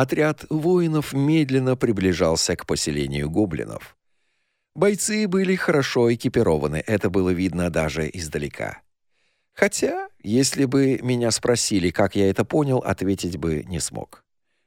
Отряд воинов медленно приближался к поселению гоблинов. Бойцы были хорошо экипированы, это было видно даже издалека. Хотя, если бы меня спросили, как я это понял, ответить бы не смог.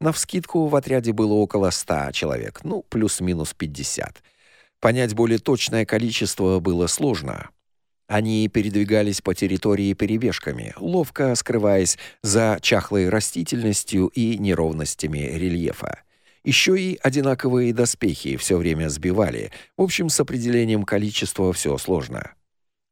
Навскидку в отряде было около ста человек, ну, плюс-минус пятьдесят. Понять более точное количество было сложно. Они передвигались по территории перебежками, ловко скрываясь за чахлой растительностью и неровностями рельефа. Еще и одинаковые доспехи все время сбивали. В общем, с определением количества все сложно.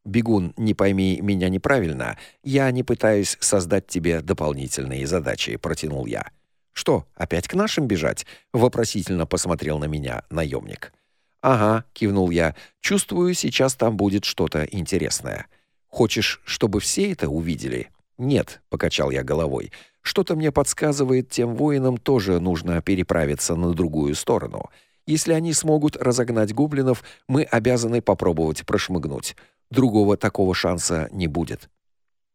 Бегун, не пойми меня неправильно, я не пытаюсь создать тебе дополнительные задачи, протянул я. Что, опять к нашим бежать? вопросительно посмотрел на меня наемник. Ага, кивнул я. Чувствую, сейчас там будет что-то интересное. Хочешь, чтобы все это увидели? Нет, покачал я головой. Что-то мне подсказывает, тем воинам тоже нужно переправиться на другую сторону. Если они смогут разогнать гоблинов, мы обязаны попробовать прошмыгнуть. Другого такого шанса не будет.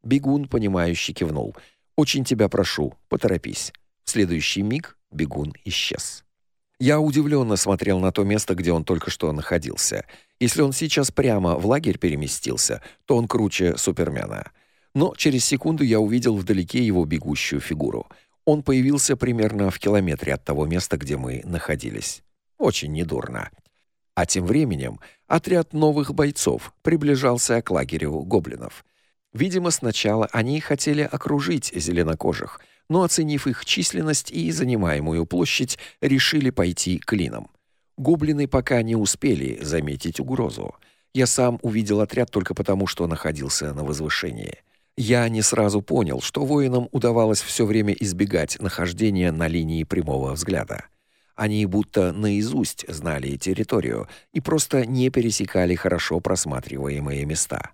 Бегун понимающе кивнул. Очень тебя прошу, поторопись. В следующий миг бегун исчез. Я удивленно смотрел на то место, где он только что находился. Если он сейчас прямо в лагерь переместился, то он круче Супермена. Но через секунду я увидел вдалеке его бегущую фигуру. Он появился примерно в километре от того места, где мы находились. Очень недурно. А тем временем отряд новых бойцов приближался к лагерю гоблинов. Видимо, сначала они хотели окружить зеленокожих — но оценив их численность и занимаемую площадь, решили пойти клином. Гоблины пока не успели заметить угрозу. Я сам увидел отряд только потому, что находился на возвышении. Я не сразу понял, что воинам удавалось все время избегать нахождения на линии прямого взгляда. Они будто наизусть знали территорию и просто не пересекали хорошо просматриваемые места.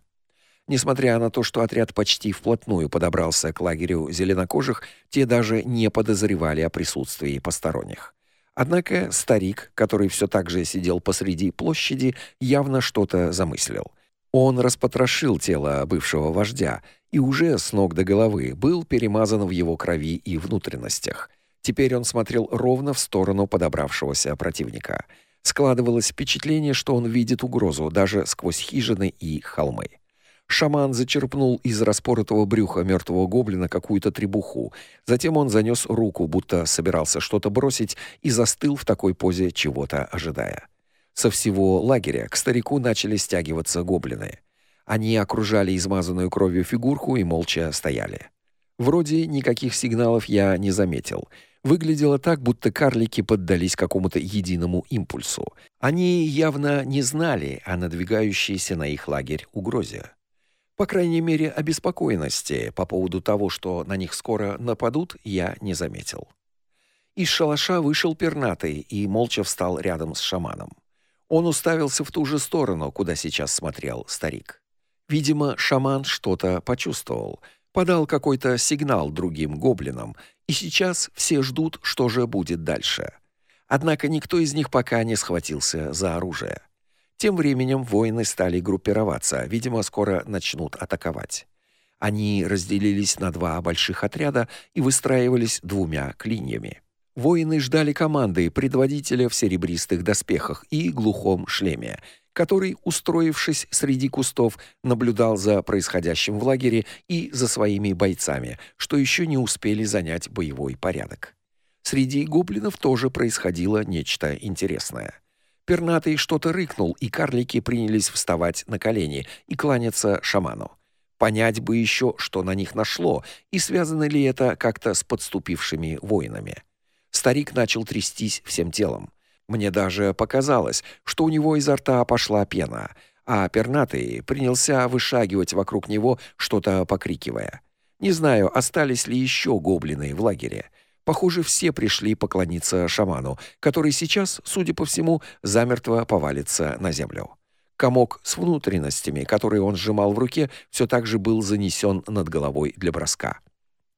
Несмотря на то, что отряд почти вплотную подобрался к лагерю зеленокожих, те даже не подозревали о присутствии посторонних. Однако старик, который все так же сидел посреди площади, явно что-то замыслил. Он распотрошил тело бывшего вождя и уже с ног до головы был перемазан в его крови и внутренностях. Теперь он смотрел ровно в сторону подобравшегося противника. Складывалось впечатление, что он видит угрозу даже сквозь хижины и холмы. Шаман зачерпнул из распоротого брюха мертвого гоблина какую-то требуху. Затем он занёс руку, будто собирался что-то бросить, и застыл в такой позе, чего-то ожидая. Со всего лагеря к старику начали стягиваться гоблины. Они окружали измазанную кровью фигурку и молча стояли. Вроде никаких сигналов я не заметил. Выглядело так, будто карлики поддались какому-то единому импульсу. Они явно не знали о надвигающейся на их лагерь угрозе. По крайней мере, обеспокоенности по поводу того, что на них скоро нападут, я не заметил. Из шалаша вышел пернатый и молча встал рядом с шаманом. Он уставился в ту же сторону, куда сейчас смотрел старик. Видимо, шаман что-то почувствовал, подал какой-то сигнал другим гоблинам, и сейчас все ждут, что же будет дальше. Однако никто из них пока не схватился за оружие. Тем временем воины стали группироваться, видимо, скоро начнут атаковать. Они разделились на два больших отряда и выстраивались двумя клиньями. Воины ждали команды предводителя в серебристых доспехах и глухом шлеме, который, устроившись среди кустов, наблюдал за происходящим в лагере и за своими бойцами, что еще не успели занять боевой порядок. Среди гоблинов тоже происходило нечто интересное. Пернатый что-то рыкнул, и карлики принялись вставать на колени и кланяться шаману. Понять бы еще, что на них нашло, и связано ли это как-то с подступившими воинами. Старик начал трястись всем телом. Мне даже показалось, что у него изо рта пошла пена, а пернатый принялся вышагивать вокруг него, что-то покрикивая. Не знаю, остались ли еще гоблины в лагере. Похоже, все пришли поклониться шаману, который сейчас, судя по всему, замертво повалится на землю. Комок с внутренностями, который он сжимал в руке, все так же был занесен над головой для броска.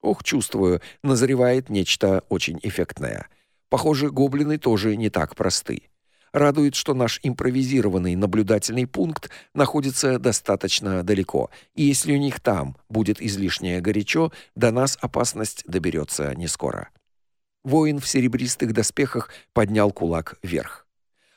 Ох, чувствую, назревает нечто очень эффектное. Похоже, гоблины тоже не так просты. Радует, что наш импровизированный наблюдательный пункт находится достаточно далеко, и если у них там будет излишне горячо, до нас опасность доберется не скоро. Воин в серебристых доспехах поднял кулак вверх.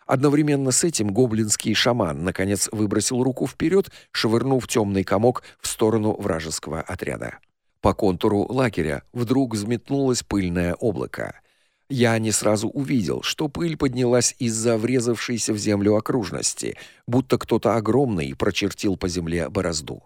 Одновременно с этим гоблинский шаман наконец выбросил руку вперед, швырнув темный комок в сторону вражеского отряда. По контуру лагеря вдруг взметнулось пыльное облако. Я не сразу увидел, что пыль поднялась из-за врезавшейся в землю окружности, будто кто-то огромный прочертил по земле борозду.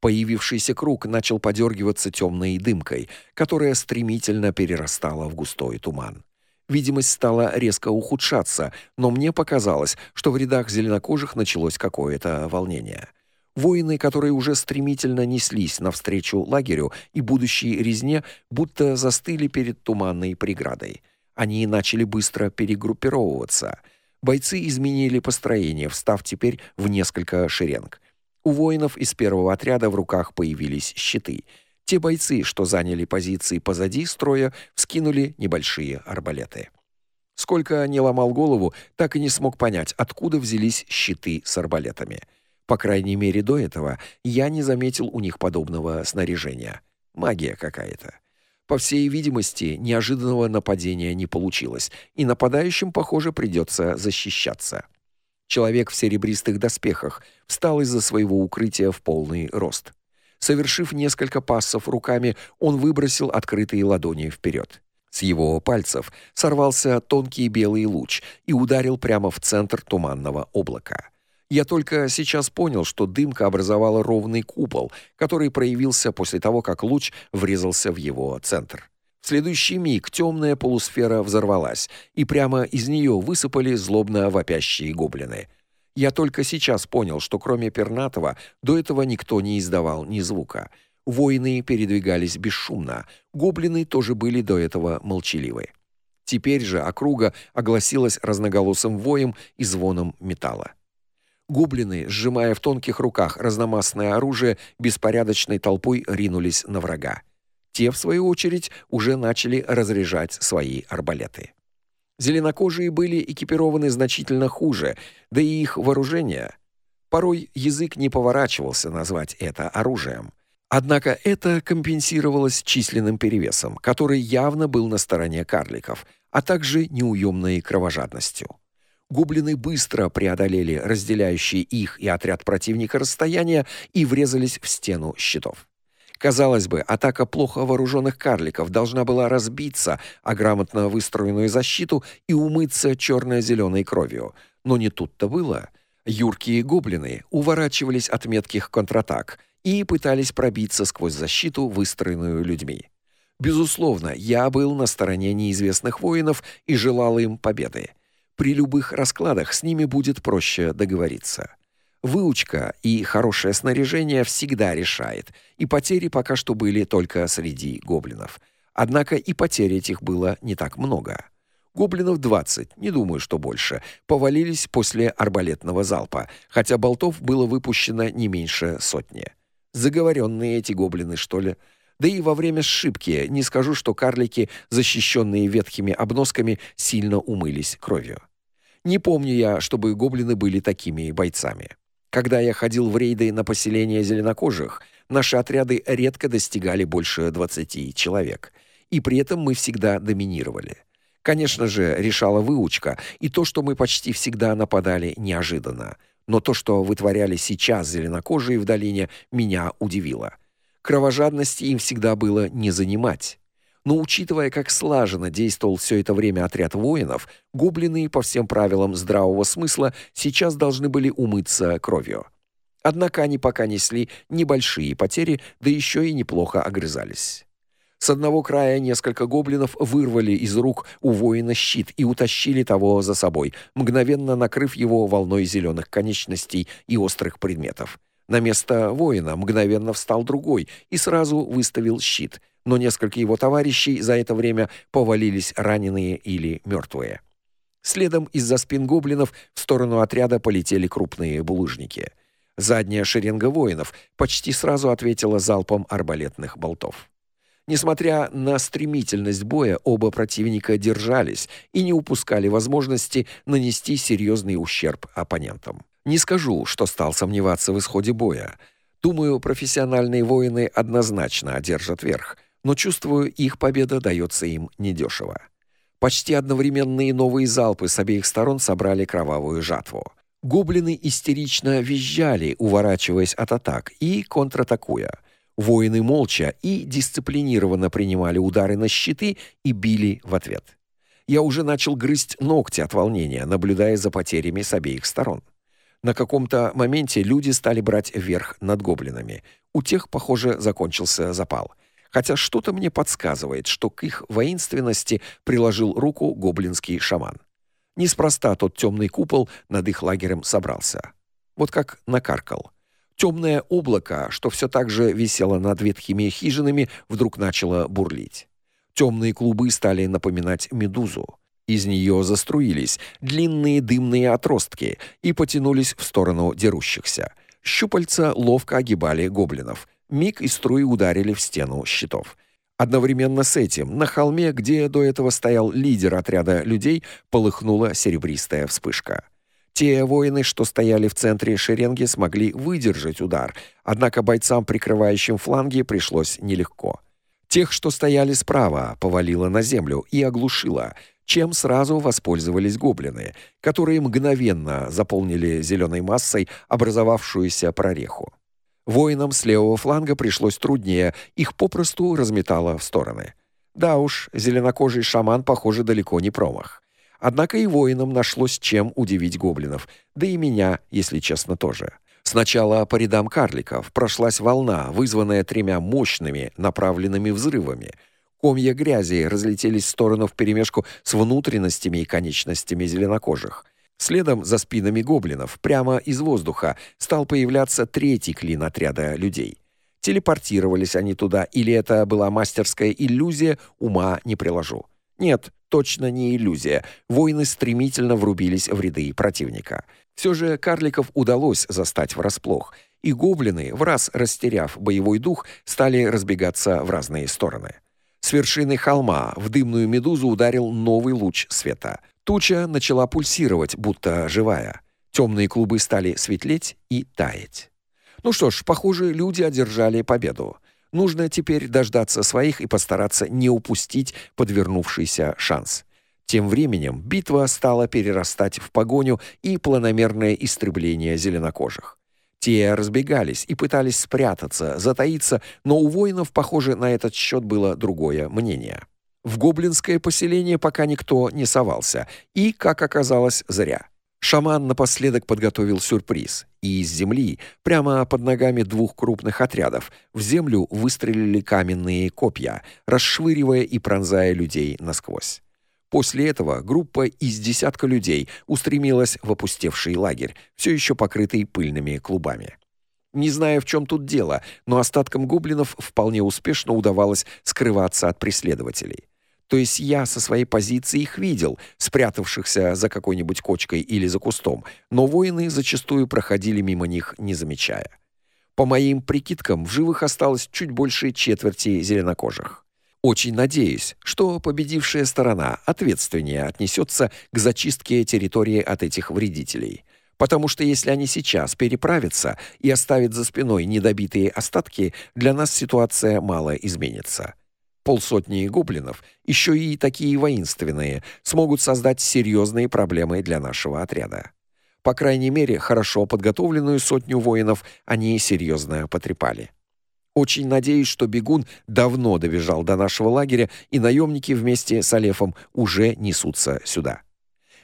Появившийся круг начал подергиваться темной дымкой, которая стремительно перерастала в густой туман. Видимость стала резко ухудшаться, но мне показалось, что в рядах зеленокожих началось какое-то волнение. Воины, которые уже стремительно неслись навстречу лагерю и будущей резне, будто застыли перед туманной преградой. Они начали быстро перегруппировываться. Бойцы изменили построение, встав теперь в несколько шеренг. У воинов из первого отряда в руках появились щиты. Те бойцы, что заняли позиции позади строя, вскинули небольшие арбалеты. Сколько не ломал голову, так и не смог понять, откуда взялись щиты с арбалетами. По крайней мере, до этого я не заметил у них подобного снаряжения. Магия какая-то. По всей видимости, неожиданного нападения не получилось, и нападающим, похоже, придется защищаться. Человек в серебристых доспехах встал из-за своего укрытия в полный рост. Совершив несколько пассов руками, он выбросил открытые ладони вперед. С его пальцев сорвался тонкий белый луч и ударил прямо в центр туманного облака. Я только сейчас понял, что дымка образовала ровный купол, который проявился после того, как луч врезался в его центр. В следующий миг темная полусфера взорвалась, и прямо из нее высыпали злобно вопящие гоблины. Я только сейчас понял, что кроме пернатого до этого никто не издавал ни звука. Воины передвигались бесшумно, гоблины тоже были до этого молчаливы. Теперь же округа огласилась разноголосым воем и звоном металла. Гоблины, сжимая в тонких руках разномастное оружие, беспорядочной толпой ринулись на врага. Те, в свою очередь, уже начали разряжать свои арбалеты. Зеленокожие были экипированы значительно хуже, да и их вооружение порой язык не поворачивался назвать это оружием. Однако это компенсировалось численным перевесом, который явно был на стороне карликов, а также неуемной кровожадностью. Гоблины быстро преодолели разделяющие их и отряд противника расстояние и врезались в стену щитов. Казалось бы, атака плохо вооруженных карликов должна была разбиться о грамотно выстроенную защиту и умыться черно зеленой кровью. Но не тут-то было. Юркие гоблины уворачивались от метких контратак и пытались пробиться сквозь защиту, выстроенную людьми. Безусловно, я был на стороне неизвестных воинов и желал им победы. При любых раскладах с ними будет проще договориться. Выучка и хорошее снаряжение всегда решает, и потери пока что были только среди гоблинов. Однако и потерь этих было не так много. Гоблинов 20, не думаю, что больше, повалились после арбалетного залпа, хотя болтов было выпущено не меньше сотни. Заговоренные эти гоблины, что ли? Да и во время сшибки не скажу, что карлики, защищенные ветхими обносками, сильно умылись кровью. Не помню я, чтобы гоблины были такими бойцами. Когда я ходил в рейды на поселения зеленокожих, наши отряды редко достигали больше 20 человек, и при этом мы всегда доминировали. Конечно же, решала выучка и то, что мы почти всегда нападали неожиданно. Но то, что вытворяли сейчас зеленокожие в долине, меня удивило. Кровожадности им всегда было не занимать. Но учитывая, как слаженно действовал все это время отряд воинов, гоблины по всем правилам здравого смысла сейчас должны были умыться кровью. Однако они пока несли небольшие потери, да еще и неплохо огрызались. С одного края несколько гоблинов вырвали из рук у воина щит и утащили того за собой, мгновенно накрыв его волной зеленых конечностей и острых предметов. На место воина мгновенно встал другой и сразу выставил щит — но несколько его товарищей за это время повалились раненые или мертвые. Следом из-за спин гоблинов в сторону отряда полетели крупные булыжники. Задняя шеренга воинов почти сразу ответила залпом арбалетных болтов. Несмотря на стремительность боя, оба противника держались и не упускали возможности нанести серьезный ущерб оппонентам. Не скажу, что стал сомневаться в исходе боя. Думаю, профессиональные воины однозначно одержат верх но чувствую, их победа дается им недешево. Почти одновременные новые залпы с обеих сторон собрали кровавую жатву. Гоблины истерично визжали, уворачиваясь от атак и контратакуя. Воины молча и дисциплинированно принимали удары на щиты и били в ответ. Я уже начал грызть ногти от волнения, наблюдая за потерями с обеих сторон. На каком-то моменте люди стали брать верх над гоблинами. У тех, похоже, закончился запал. Хотя что-то мне подсказывает, что к их воинственности приложил руку гоблинский шаман. Неспроста тот темный купол над их лагерем собрался. Вот как накаркал. Темное облако, что все так же висело над ветхими хижинами, вдруг начало бурлить. Темные клубы стали напоминать медузу. Из нее заструились длинные дымные отростки и потянулись в сторону дерущихся. Щупальца ловко огибали гоблинов. Миг и струи ударили в стену щитов. Одновременно с этим на холме, где до этого стоял лидер отряда людей, полыхнула серебристая вспышка. Те воины, что стояли в центре шеренги, смогли выдержать удар, однако бойцам, прикрывающим фланги, пришлось нелегко. Тех, что стояли справа, повалило на землю и оглушило, чем сразу воспользовались гоблины, которые мгновенно заполнили зеленой массой образовавшуюся прореху. Воинам с левого фланга пришлось труднее, их попросту разметало в стороны. Да уж, зеленокожий шаман, похоже, далеко не промах. Однако и воинам нашлось чем удивить гоблинов, да и меня, если честно, тоже. Сначала по рядам карликов прошлась волна, вызванная тремя мощными направленными взрывами. Комья грязи разлетелись в сторону вперемешку с внутренностями и конечностями зеленокожих. Следом за спинами гоблинов, прямо из воздуха, стал появляться третий клин отряда людей. Телепортировались они туда, или это была мастерская иллюзия, ума не приложу. Нет, точно не иллюзия. Воины стремительно врубились в ряды противника. Все же карликов удалось застать врасплох, и гоблины, в раз растеряв боевой дух, стали разбегаться в разные стороны. С вершины холма в дымную медузу ударил новый луч света. Туча начала пульсировать, будто живая. Темные клубы стали светлеть и таять. Ну что ж, похоже, люди одержали победу. Нужно теперь дождаться своих и постараться не упустить подвернувшийся шанс. Тем временем битва стала перерастать в погоню и планомерное истребление зеленокожих. Те разбегались и пытались спрятаться, затаиться, но у воинов, похоже, на этот счет было другое мнение. В гоблинское поселение пока никто не совался, и, как оказалось, зря. Шаман напоследок подготовил сюрприз, и из земли, прямо под ногами двух крупных отрядов, в землю выстрелили каменные копья, расшвыривая и пронзая людей насквозь. После этого группа из десятка людей устремилась в опустевший лагерь, все еще покрытый пыльными клубами. Не знаю, в чем тут дело, но остаткам гоблинов вполне успешно удавалось скрываться от преследователей. То есть я со своей позиции их видел, спрятавшихся за какой-нибудь кочкой или за кустом, но воины зачастую проходили мимо них, не замечая. По моим прикидкам, в живых осталось чуть больше четверти зеленокожих. Очень надеюсь, что победившая сторона ответственнее отнесется к зачистке территории от этих вредителей. Потому что если они сейчас переправятся и оставят за спиной недобитые остатки, для нас ситуация мало изменится полсотни гоблинов, еще и такие воинственные, смогут создать серьезные проблемы для нашего отряда. По крайней мере, хорошо подготовленную сотню воинов они серьезно потрепали. Очень надеюсь, что бегун давно добежал до нашего лагеря, и наемники вместе с Алефом уже несутся сюда.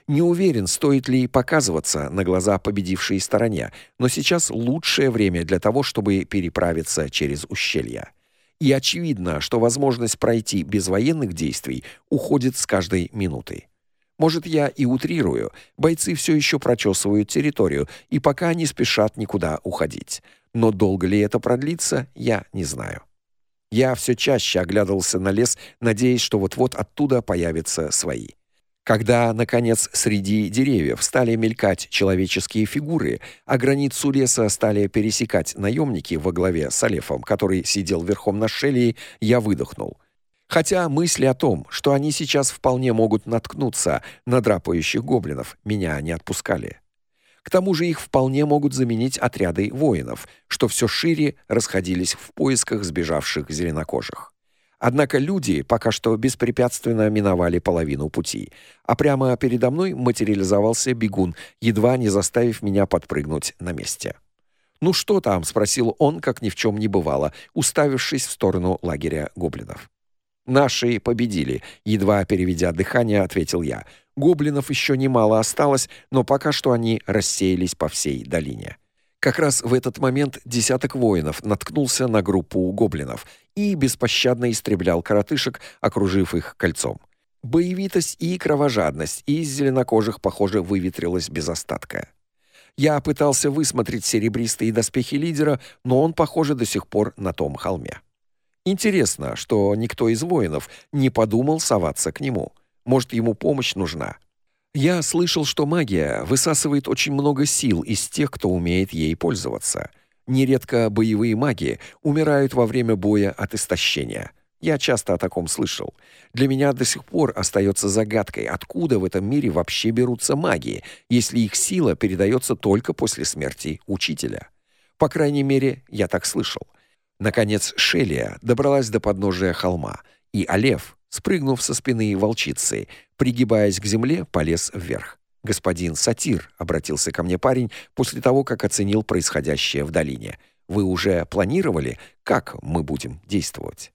Не уверен, стоит ли показываться на глаза победившей стороне, но сейчас лучшее время для того, чтобы переправиться через ущелье. И очевидно, что возможность пройти без военных действий уходит с каждой минутой. Может, я и утрирую. Бойцы все еще прочесывают территорию и пока не спешат никуда уходить. Но долго ли это продлится, я не знаю. Я все чаще оглядывался на лес, надеясь, что вот-вот оттуда появятся свои. Когда, наконец, среди деревьев стали мелькать человеческие фигуры, а границу леса стали пересекать наемники во главе с Алефом, который сидел верхом на шелии, я выдохнул. Хотя мысли о том, что они сейчас вполне могут наткнуться на драпающих гоблинов, меня не отпускали. К тому же их вполне могут заменить отряды воинов, что все шире расходились в поисках сбежавших зеленокожих. Однако люди пока что беспрепятственно миновали половину пути, а прямо передо мной материализовался бегун, едва не заставив меня подпрыгнуть на месте. "Ну что там?" спросил он, как ни в чем не бывало, уставившись в сторону лагеря гоблинов. "Наши победили", едва переведя дыхание, ответил я. "Гоблинов еще немало осталось, но пока что они рассеялись по всей долине". Как раз в этот момент десяток воинов наткнулся на группу гоблинов и беспощадно истреблял коротышек, окружив их кольцом. Боевитость и кровожадность из зеленокожих, похоже, выветрилась без остатка. Я пытался высмотреть серебристые доспехи лидера, но он, похоже, до сих пор на том холме. Интересно, что никто из воинов не подумал соваться к нему. Может, ему помощь нужна. Я слышал, что магия высасывает очень много сил из тех, кто умеет ей пользоваться. Нередко боевые маги умирают во время боя от истощения. Я часто о таком слышал. Для меня до сих пор остается загадкой, откуда в этом мире вообще берутся маги, если их сила передается только после смерти учителя. По крайней мере, я так слышал. Наконец Шелия добралась до подножия холма, и Алев, спрыгнув со спины волчицы, пригибаясь к земле, полез вверх. Господин Сатир, обратился ко мне парень после того, как оценил происходящее в долине. Вы уже планировали, как мы будем действовать?